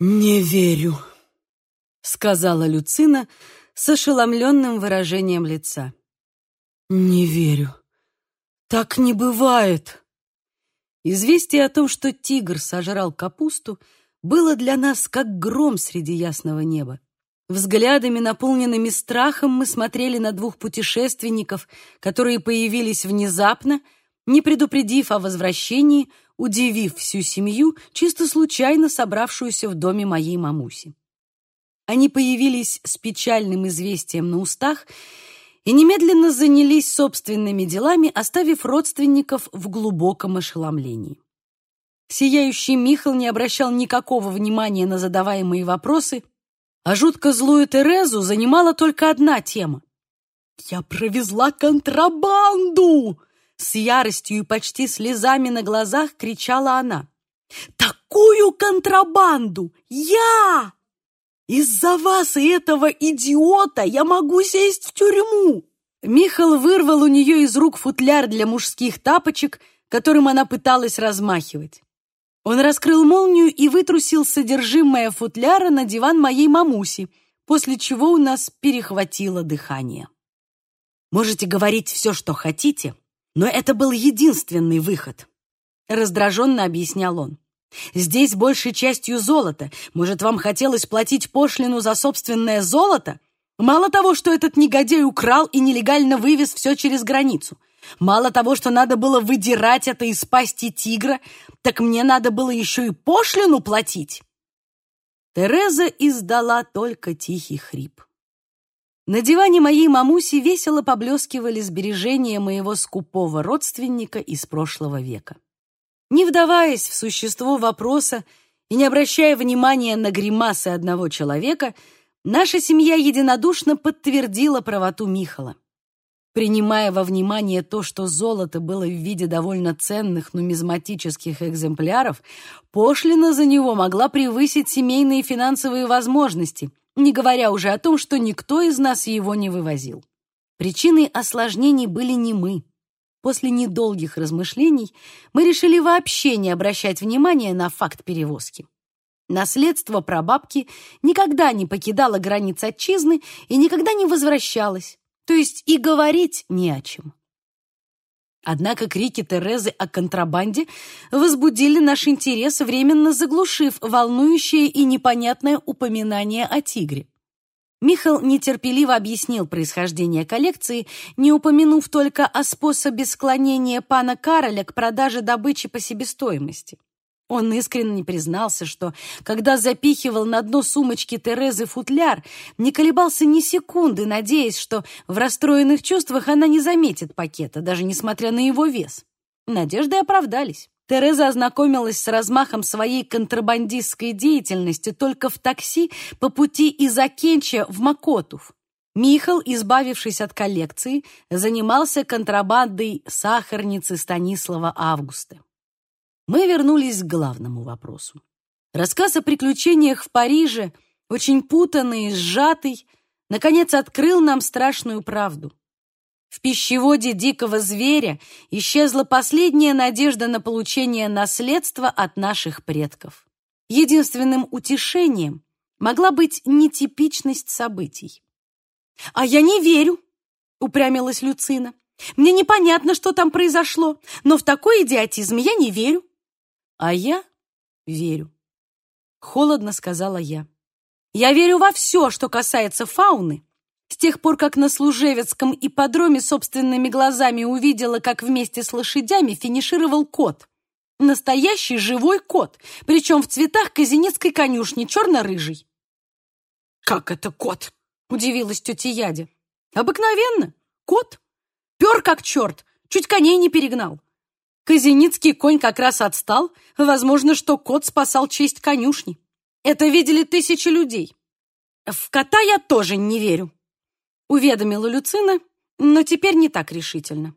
«Не верю», — сказала Люцина с ошеломленным выражением лица. «Не верю. Так не бывает». Известие о том, что тигр сожрал капусту, было для нас как гром среди ясного неба. Взглядами, наполненными страхом, мы смотрели на двух путешественников, которые появились внезапно, не предупредив о возвращении, удивив всю семью, чисто случайно собравшуюся в доме моей мамуси. Они появились с печальным известием на устах и немедленно занялись собственными делами, оставив родственников в глубоком ошеломлении. Сияющий Михал не обращал никакого внимания на задаваемые вопросы, а жутко злую Терезу занимала только одна тема. «Я провезла контрабанду!» С яростью и почти слезами на глазах кричала она. «Такую контрабанду! Я! Из-за вас и этого идиота я могу сесть в тюрьму!» Михал вырвал у нее из рук футляр для мужских тапочек, которым она пыталась размахивать. Он раскрыл молнию и вытрусил содержимое футляра на диван моей мамуси, после чего у нас перехватило дыхание. «Можете говорить все, что хотите, но это был единственный выход», — раздраженно объяснял он. «Здесь большей частью золото. Может, вам хотелось платить пошлину за собственное золото? Мало того, что этот негодяй украл и нелегально вывез все через границу. Мало того, что надо было выдирать это из пасти тигра, так мне надо было еще и пошлину платить. Тереза издала только тихий хрип. На диване моей мамуси весело поблескивали сбережения моего скупого родственника из прошлого века. Не вдаваясь в существо вопроса и не обращая внимания на гримасы одного человека, наша семья единодушно подтвердила правоту Михала. Принимая во внимание то, что золото было в виде довольно ценных нумизматических экземпляров, пошлина за него могла превысить семейные финансовые возможности, не говоря уже о том, что никто из нас его не вывозил. Причиной осложнений были не мы. После недолгих размышлений мы решили вообще не обращать внимания на факт перевозки. Наследство прабабки никогда не покидало границ отчизны и никогда не возвращалось то есть и говорить не о чем. Однако крики Терезы о контрабанде возбудили наш интерес, временно заглушив волнующее и непонятное упоминание о тигре. Михал нетерпеливо объяснил происхождение коллекции, не упомянув только о способе склонения пана Кароля к продаже добычи по себестоимости. Он искренне признался, что, когда запихивал на дно сумочки Терезы футляр, не колебался ни секунды, надеясь, что в расстроенных чувствах она не заметит пакета, даже несмотря на его вес. Надежды оправдались. Тереза ознакомилась с размахом своей контрабандистской деятельности только в такси по пути из Акенча в Макотув. Михал, избавившись от коллекции, занимался контрабандой сахарницы Станислава Августа мы вернулись к главному вопросу. Рассказ о приключениях в Париже, очень путанный и сжатый, наконец открыл нам страшную правду. В пищеводе дикого зверя исчезла последняя надежда на получение наследства от наших предков. Единственным утешением могла быть нетипичность событий. «А я не верю», — упрямилась Люцина. «Мне непонятно, что там произошло, но в такой идиотизм я не верю. А я верю. Холодно сказала я. Я верю во все, что касается фауны. С тех пор, как на Служевецком ипподроме собственными глазами увидела, как вместе с лошадями финишировал кот. Настоящий живой кот, причем в цветах казинецкой конюшни, черно-рыжий. «Как это кот?» — удивилась тетя Ядя. «Обыкновенно. Кот. Пер как черт, чуть коней не перегнал. Казиницкий конь как раз отстал. Возможно, что кот спасал честь конюшни. Это видели тысячи людей. В кота я тоже не верю, уведомила Люцина, но теперь не так решительно.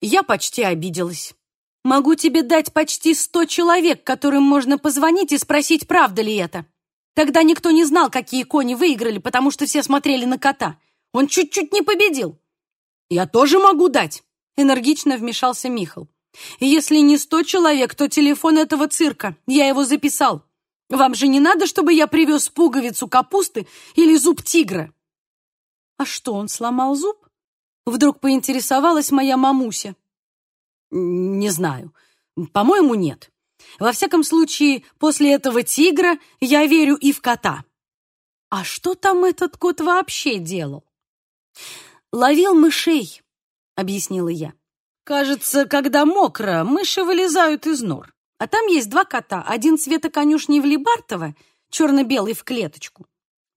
Я почти обиделась. Могу тебе дать почти сто человек, которым можно позвонить и спросить, правда ли это. Тогда никто не знал, какие кони выиграли, потому что все смотрели на кота. Он чуть-чуть не победил. Я тоже могу дать, энергично вмешался Михал. Если не сто человек, то телефон этого цирка. Я его записал. Вам же не надо, чтобы я привез пуговицу капусты или зуб тигра. А что, он сломал зуб? Вдруг поинтересовалась моя мамуся. Не знаю. По-моему, нет. Во всяком случае, после этого тигра я верю и в кота. А что там этот кот вообще делал? Ловил мышей, объяснила я. Кажется, когда мокро, мыши вылезают из нор. А там есть два кота. Один цвета конюшни в Либартово, черно-белый в клеточку.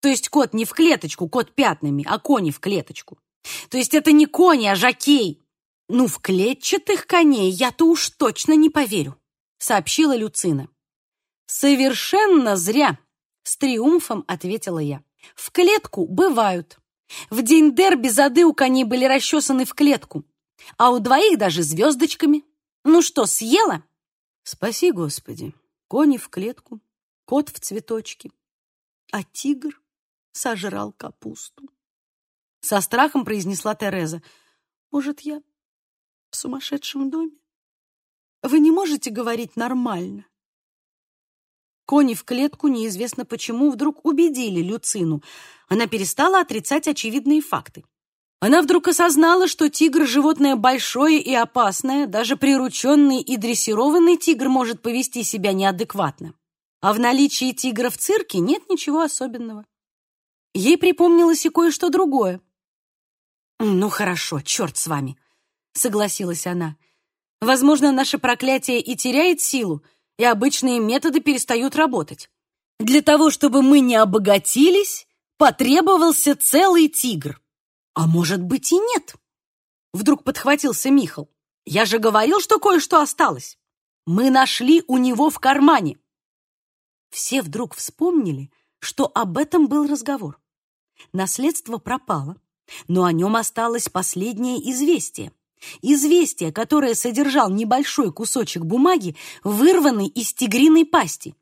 То есть кот не в клеточку, кот пятнами, а кони в клеточку. То есть это не кони, а жакей. Ну, в клетчатых коней я-то уж точно не поверю, сообщила Люцина. Совершенно зря, с триумфом ответила я. В клетку бывают. В день дерби зады у коней были расчесаны в клетку, а у двоих даже звездочками. Ну что, съела? Спаси, Господи. Кони в клетку, кот в цветочке, а тигр сожрал капусту. Со страхом произнесла Тереза. Может, я в сумасшедшем доме? Вы не можете говорить нормально? Кони в клетку неизвестно почему вдруг убедили Люцину. Она перестала отрицать очевидные факты. Она вдруг осознала, что тигр — животное большое и опасное, даже прирученный и дрессированный тигр может повести себя неадекватно. А в наличии тигра в цирке нет ничего особенного. Ей припомнилось и кое-что другое. «Ну хорошо, черт с вами», — согласилась она. «Возможно, наше проклятие и теряет силу, и обычные методы перестают работать. Для того, чтобы мы не обогатились, потребовался целый тигр». «А может быть и нет?» Вдруг подхватился Михал. «Я же говорил, что кое-что осталось. Мы нашли у него в кармане». Все вдруг вспомнили, что об этом был разговор. Наследство пропало, но о нем осталось последнее известие. Известие, которое содержал небольшой кусочек бумаги, вырванный из тигриной пасти.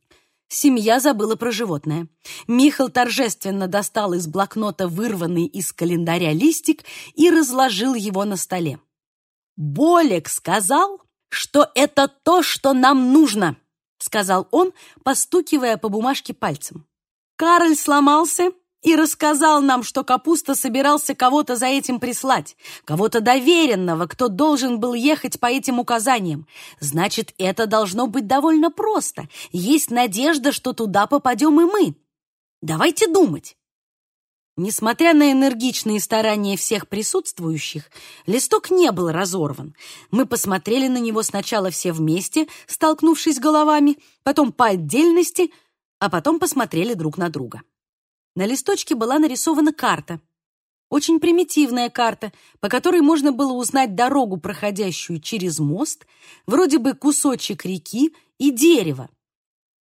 Семья забыла про животное. Михал торжественно достал из блокнота вырванный из календаря листик и разложил его на столе. «Болек сказал, что это то, что нам нужно», сказал он, постукивая по бумажке пальцем. «Карль сломался и рассказал нам, что Капуста собирался кого-то за этим прислать, кого-то доверенного, кто должен был ехать по этим указаниям. Значит, это должно быть довольно просто. Есть надежда, что туда попадем и мы. Давайте думать. Несмотря на энергичные старания всех присутствующих, листок не был разорван. Мы посмотрели на него сначала все вместе, столкнувшись головами, потом по отдельности, а потом посмотрели друг на друга. На листочке была нарисована карта. Очень примитивная карта, по которой можно было узнать дорогу, проходящую через мост, вроде бы кусочек реки и дерево.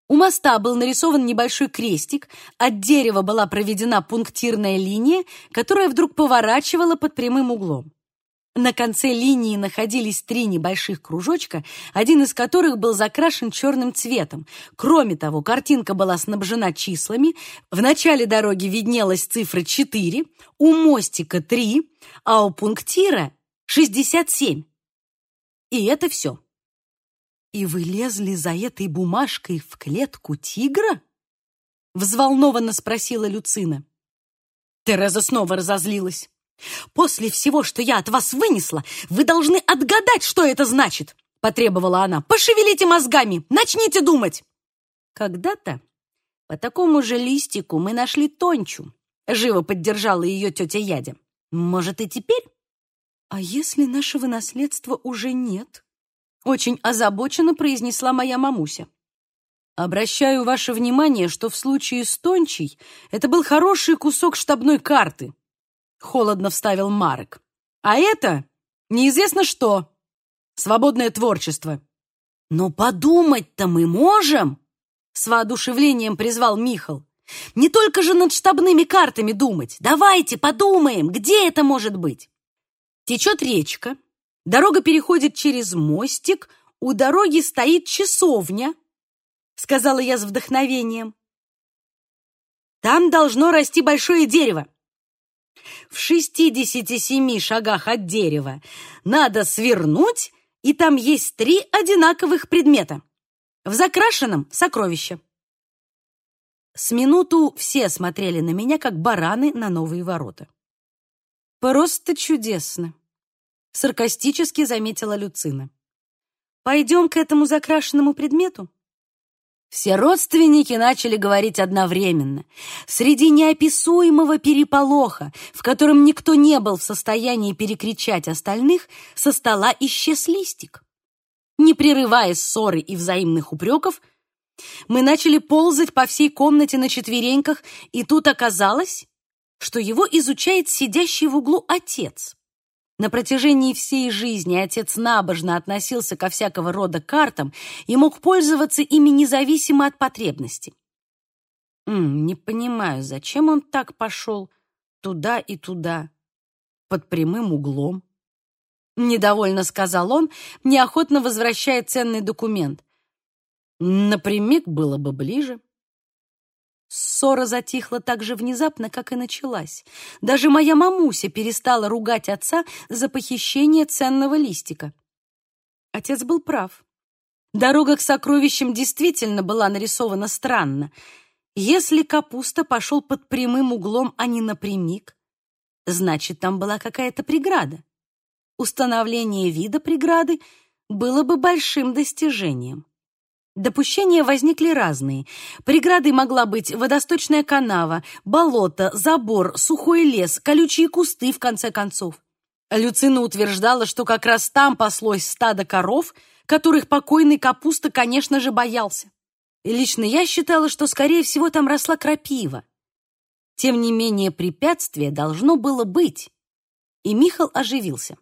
У моста был нарисован небольшой крестик, от дерева была проведена пунктирная линия, которая вдруг поворачивала под прямым углом. На конце линии находились три небольших кружочка, один из которых был закрашен черным цветом. Кроме того, картинка была снабжена числами. В начале дороги виднелась цифра 4, у мостика 3, а у пунктира 67. И это все. «И вы лезли за этой бумажкой в клетку тигра?» Взволнованно спросила Люцина. Тереза снова разозлилась. «После всего, что я от вас вынесла, вы должны отгадать, что это значит!» — потребовала она. «Пошевелите мозгами! Начните думать!» Когда-то по такому же листику мы нашли Тончу. Живо поддержала ее тетя Ядя. Может, и теперь? А если нашего наследства уже нет? Очень озабоченно произнесла моя мамуся. Обращаю ваше внимание, что в случае с Тончей это был хороший кусок штабной карты, холодно вставил Марк. А это неизвестно что. Свободное творчество. Но подумать-то мы можем, с воодушевлением призвал Михал. Не только же над штабными картами думать. Давайте подумаем, где это может быть. Течет речка, дорога переходит через мостик, у дороги стоит часовня, сказала я с вдохновением. Там должно расти большое дерево в 67 шагах от дерева, надо свернуть, и там есть три одинаковых предмета. В закрашенном — сокровище. С минуту все смотрели на меня, как бараны на новые ворота. «Просто чудесно!» — саркастически заметила Люцина. «Пойдем к этому закрашенному предмету?» Все родственники начали говорить одновременно. Среди неописуемого переполоха, в котором никто не был в состоянии перекричать остальных, со стола исчез листик. Не прерывая ссоры и взаимных упреков, мы начали ползать по всей комнате на четвереньках, и тут оказалось, что его изучает сидящий в углу отец. На протяжении всей жизни отец набожно относился ко всякого рода картам и мог пользоваться ими независимо от потребности. М, не понимаю, зачем он так пошел туда и туда, под прямым углом. Недовольно сказал он, неохотно возвращая ценный документ. Напрямик было бы ближе. Ссора затихла так же внезапно, как и началась. Даже моя мамуся перестала ругать отца за похищение ценного листика. Отец был прав. Дорога к сокровищам действительно была нарисована странно. Если капуста пошел под прямым углом, а не напрямик, значит, там была какая-то преграда. Установление вида преграды было бы большим достижением. Допущения возникли разные. Преградой могла быть водосточная канава, болото, забор, сухой лес, колючие кусты, в конце концов. Люцина утверждала, что как раз там паслось стадо коров, которых покойный капуста, конечно же, боялся. И лично я считала, что, скорее всего, там росла крапива. Тем не менее, препятствие должно было быть. И Михал оживился.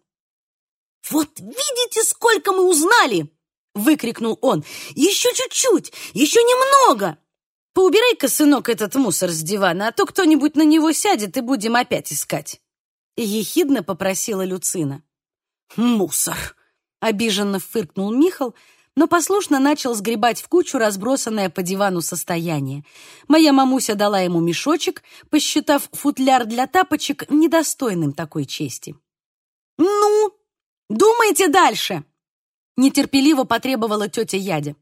«Вот видите, сколько мы узнали!» — выкрикнул он. «Еще чуть-чуть! Еще немного!» «Поубирай-ка, сынок, этот мусор с дивана, а то кто-нибудь на него сядет, и будем опять искать!» Ехидно попросила Люцина. «Мусор!» — обиженно фыркнул Михал, но послушно начал сгребать в кучу разбросанное по дивану состояние. Моя мамуся дала ему мешочек, посчитав футляр для тапочек недостойным такой чести. «Ну, думайте дальше!» Нетерпеливо потребовала тетя Ядя.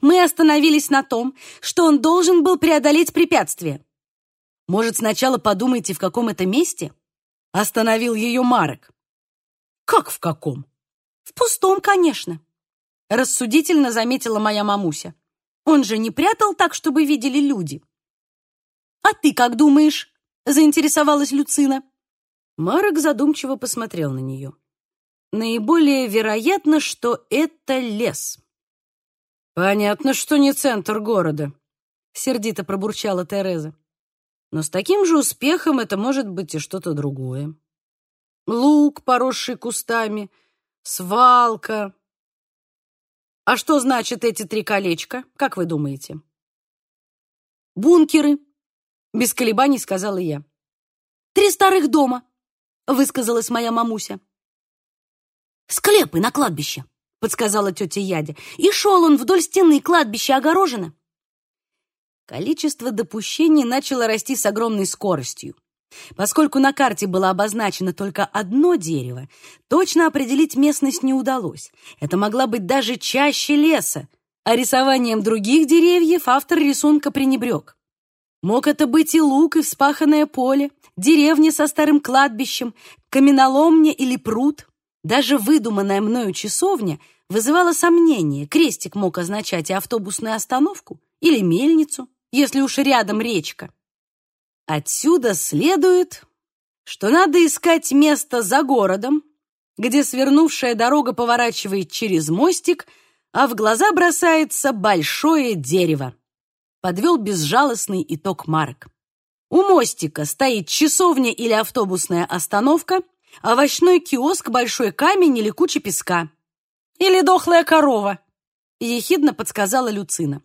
Мы остановились на том, что он должен был преодолеть препятствие. Может, сначала подумайте, в каком это месте? Остановил ее Марек. Как в каком? В пустом, конечно. Рассудительно заметила моя мамуся. Он же не прятал так, чтобы видели люди. А ты как думаешь? Заинтересовалась Люцина. Марек задумчиво посмотрел на нее. Наиболее вероятно, что это лес. Понятно, что не центр города, сердито пробурчала Тереза. Но с таким же успехом это может быть и что-то другое. Луг, поросший кустами, свалка. А что значит эти три колечка, как вы думаете? Бункеры, без колебаний сказала я. Три старых дома, высказалась моя мамуся. «Склепы на кладбище», — подсказала тетя Ядя. «И шел он вдоль стены, кладбище огорожено». Количество допущений начало расти с огромной скоростью. Поскольку на карте было обозначено только одно дерево, точно определить местность не удалось. Это могла быть даже чаще леса, а рисованием других деревьев автор рисунка пренебрег. Мог это быть и луг, и вспаханное поле, деревня со старым кладбищем, каменоломня или пруд. Даже выдуманная мною часовня вызывала сомнения. Крестик мог означать и автобусную остановку, или мельницу, если уж рядом речка. Отсюда следует, что надо искать место за городом, где свернувшая дорога поворачивает через мостик, а в глаза бросается большое дерево. Подвел безжалостный итог Марк. У мостика стоит часовня или автобусная остановка — овощной киоск, большой камень или куча песка. Или дохлая корова, ехидно подсказала Люцина.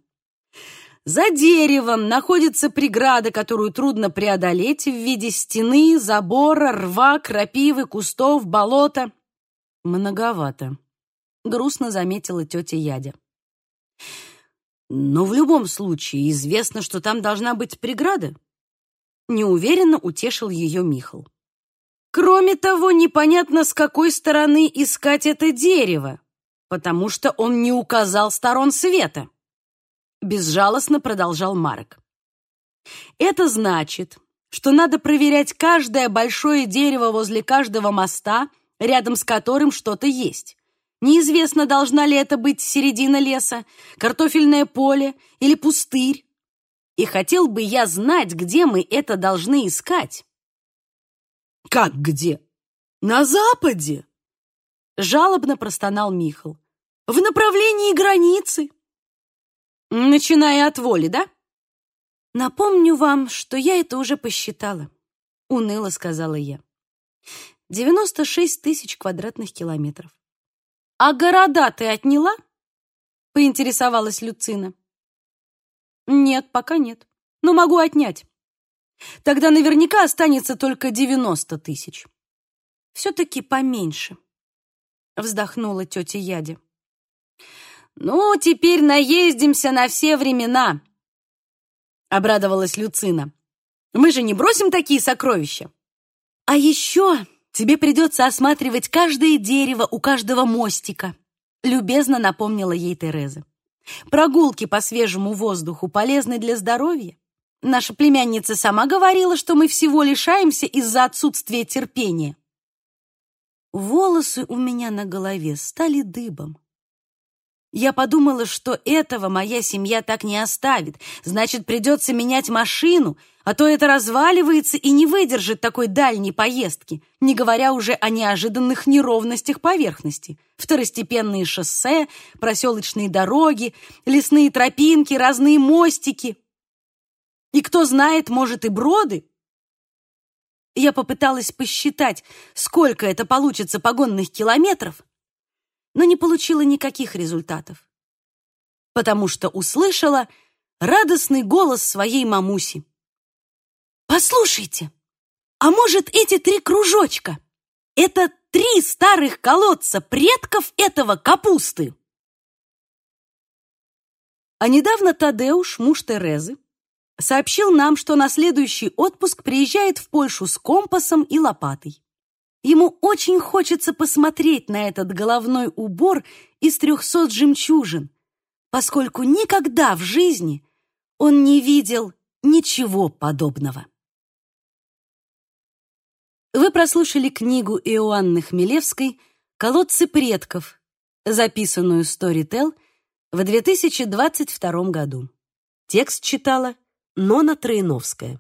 За деревом находится преграда, которую трудно преодолеть в виде стены, забора, рва, крапивы, кустов, болота. Многовато, грустно заметила тетя Ядя. Но в любом случае известно, что там должна быть преграда. Неуверенно утешил ее Михал. Кроме того, непонятно, с какой стороны искать это дерево, потому что он не указал сторон света. Безжалостно продолжал Марк. Это значит, что надо проверять каждое большое дерево возле каждого моста, рядом с которым что-то есть. Неизвестно, должна ли это быть середина леса, картофельное поле или пустырь. И хотел бы я знать, где мы это должны искать. Как где? На западе? Жалобно простонал Михал. В направлении границы. Начиная от воли, да? Напомню вам, что я это уже посчитала. Уныло сказала я. 96 тысяч квадратных километров. А города ты отняла? Поинтересовалась Люцина. Нет, пока нет. Но могу отнять. Тогда наверняка останется только 90 тысяч. Все-таки поменьше. Вздохнула тетя Яди. «Ну, теперь наездимся на все времена», — обрадовалась Люцина. «Мы же не бросим такие сокровища. А еще тебе придется осматривать каждое дерево у каждого мостика», — любезно напомнила ей Тереза. «Прогулки по свежему воздуху полезны для здоровья. Наша племянница сама говорила, что мы всего лишаемся из-за отсутствия терпения». Волосы у меня на голове стали дыбом. Я подумала, что этого моя семья так не оставит. Значит, придется менять машину, а то это разваливается и не выдержит такой дальней поездки, не говоря уже о неожиданных неровностях поверхности. Второстепенные шоссе, проселочные дороги, лесные тропинки, разные мостики. И кто знает, может, и броды. Я попыталась посчитать, сколько это получится погонных километров, но не получила никаких результатов, потому что услышала радостный голос своей мамуси. «Послушайте, а может, эти три кружочка — это три старых колодца предков этого капусты?» А недавно Тадеуш, муж Терезы, сообщил нам, что на следующий отпуск приезжает в Польшу с компасом и лопатой. Ему очень хочется посмотреть на этот головной убор из трехсот жемчужин, поскольку никогда в жизни он не видел ничего подобного. Вы прослушали книгу Иоанны Хмелевской «Колодцы предков», записанную Storytel в 2022 году. Текст читала Нона Троиновская.